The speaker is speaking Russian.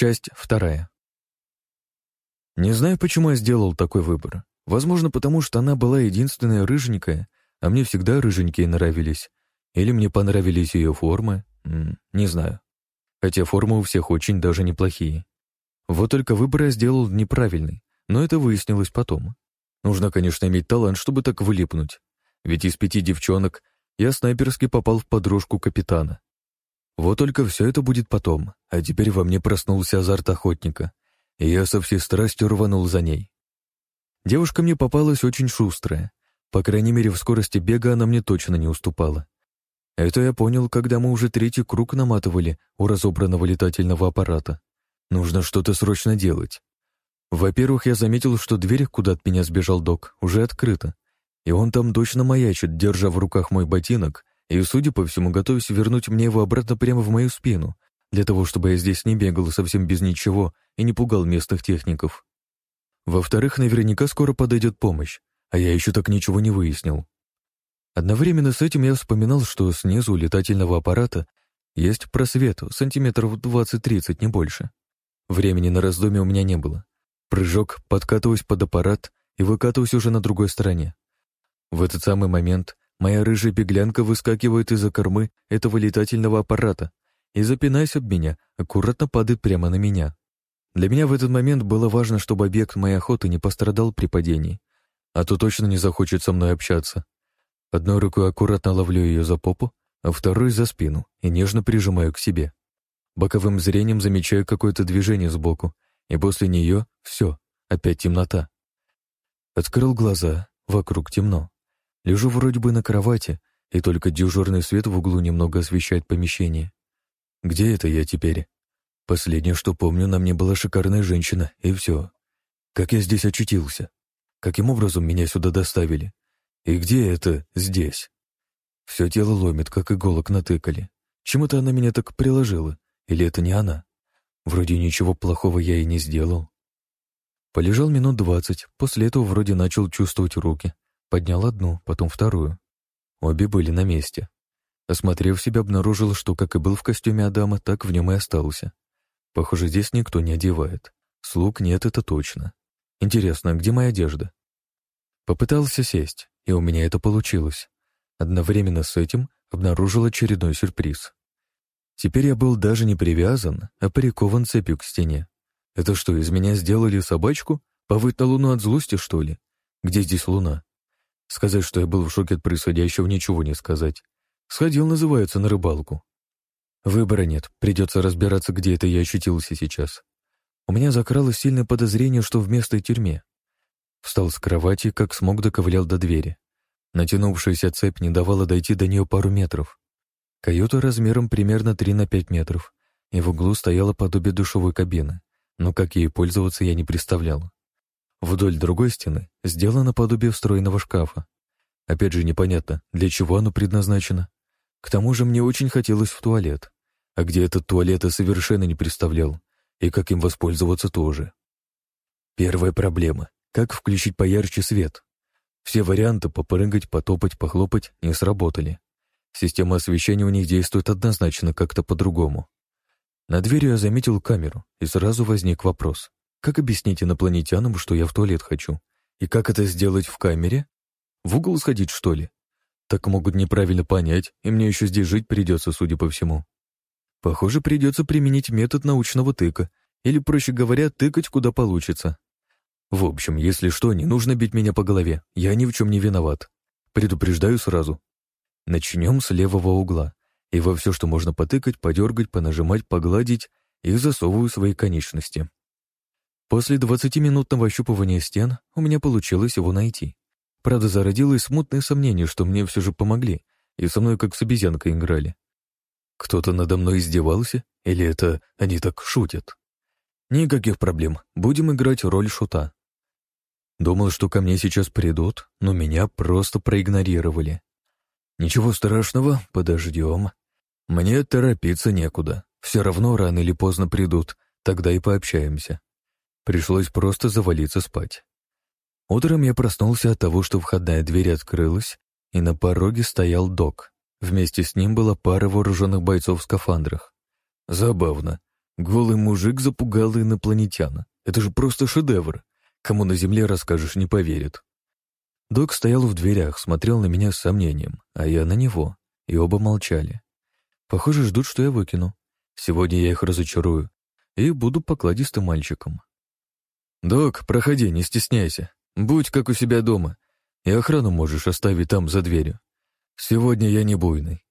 Часть вторая. Не знаю, почему я сделал такой выбор. Возможно, потому что она была единственная рыженькая, а мне всегда рыженькие нравились. Или мне понравились ее формы. Не знаю. Хотя формы у всех очень даже неплохие. Вот только выбор я сделал неправильный, но это выяснилось потом. Нужно, конечно, иметь талант, чтобы так вылипнуть. Ведь из пяти девчонок я снайперски попал в подружку капитана. Вот только все это будет потом, а теперь во мне проснулся азарт охотника, и я со всей страстью рванул за ней. Девушка мне попалась очень шустрая. По крайней мере, в скорости бега она мне точно не уступала. Это я понял, когда мы уже третий круг наматывали у разобранного летательного аппарата. Нужно что-то срочно делать. Во-первых, я заметил, что дверь, куда от меня сбежал док, уже открыта, и он там точно маячит, держа в руках мой ботинок и, судя по всему, готовясь вернуть мне его обратно прямо в мою спину, для того, чтобы я здесь не бегал совсем без ничего и не пугал местных техников. Во-вторых, наверняка скоро подойдет помощь, а я еще так ничего не выяснил. Одновременно с этим я вспоминал, что снизу летательного аппарата есть просвет, сантиметров 20-30, не больше. Времени на раздумье у меня не было. Прыжок, подкатываюсь под аппарат и выкатываюсь уже на другой стороне. В этот самый момент моя рыжая беглянка выскакивает из-за кормы этого летательного аппарата и, запинаясь об меня, аккуратно падает прямо на меня. Для меня в этот момент было важно, чтобы объект моей охоты не пострадал при падении, а то точно не захочет со мной общаться. Одной рукой аккуратно ловлю ее за попу, а второй за спину и нежно прижимаю к себе. Боковым зрением замечаю какое-то движение сбоку, и после нее все, опять темнота. Открыл глаза, вокруг темно. Лежу вроде бы на кровати, и только дежурный свет в углу немного освещает помещение. Где это я теперь? Последнее, что помню, на мне была шикарная женщина, и все. Как я здесь очутился? Каким образом меня сюда доставили? И где это здесь? Все тело ломит, как иголок натыкали. Чему-то она меня так приложила. Или это не она? Вроде ничего плохого я и не сделал. Полежал минут двадцать, после этого вроде начал чувствовать руки. Поднял одну, потом вторую. Обе были на месте. Осмотрев себя, обнаружил, что как и был в костюме Адама, так в нем и остался. Похоже, здесь никто не одевает. Слуг нет, это точно. Интересно, где моя одежда? Попытался сесть, и у меня это получилось. Одновременно с этим обнаружил очередной сюрприз. Теперь я был даже не привязан, а прикован цепью к стене. Это что, из меня сделали собачку? Повыть на луну от злости, что ли? Где здесь луна? Сказать, что я был в шоке от происходящего, ничего не сказать. Сходил, называется, на рыбалку. Выбора нет, придется разбираться, где это я очутился сейчас. У меня закралось сильное подозрение, что в местной тюрьме. Встал с кровати, как смог доковылял до двери. Натянувшаяся цепь не давала дойти до нее пару метров. Каюта размером примерно 3 на 5 метров, и в углу стояло подобие душевой кабины, но как ей пользоваться я не представлял. Вдоль другой стены сделано подобие встроенного шкафа. Опять же непонятно, для чего оно предназначено. К тому же мне очень хотелось в туалет. А где этот туалет я совершенно не представлял. И как им воспользоваться тоже. Первая проблема — как включить поярче свет. Все варианты попрыгать, потопать, похлопать не сработали. Система освещения у них действует однозначно как-то по-другому. На двери я заметил камеру, и сразу возник вопрос. Как объяснить инопланетянам, что я в туалет хочу? И как это сделать в камере? В угол сходить, что ли? Так могут неправильно понять, и мне еще здесь жить придется, судя по всему. Похоже, придется применить метод научного тыка, или, проще говоря, тыкать куда получится. В общем, если что, не нужно бить меня по голове, я ни в чем не виноват. Предупреждаю сразу. Начнем с левого угла, и во все, что можно потыкать, подергать, понажимать, погладить, и засовываю свои конечности. После 20-минутного ощупывания стен у меня получилось его найти. Правда, зародилось смутное сомнение, что мне все же помогли, и со мной как с обезьянкой играли. Кто-то надо мной издевался, или это они так шутят? Никаких проблем, будем играть роль шута. Думал, что ко мне сейчас придут, но меня просто проигнорировали. Ничего страшного, подождем. Мне торопиться некуда. Все равно рано или поздно придут, тогда и пообщаемся. Пришлось просто завалиться спать. Утром я проснулся от того, что входная дверь открылась, и на пороге стоял док. Вместе с ним была пара вооруженных бойцов в скафандрах. Забавно. Голый мужик запугал инопланетяна. Это же просто шедевр. Кому на Земле расскажешь, не поверит. Док стоял в дверях, смотрел на меня с сомнением, а я на него, и оба молчали. Похоже, ждут, что я выкину. Сегодня я их разочарую и буду покладистым мальчиком. «Док, проходи, не стесняйся. Будь как у себя дома. И охрану можешь оставить там, за дверью. Сегодня я не буйный».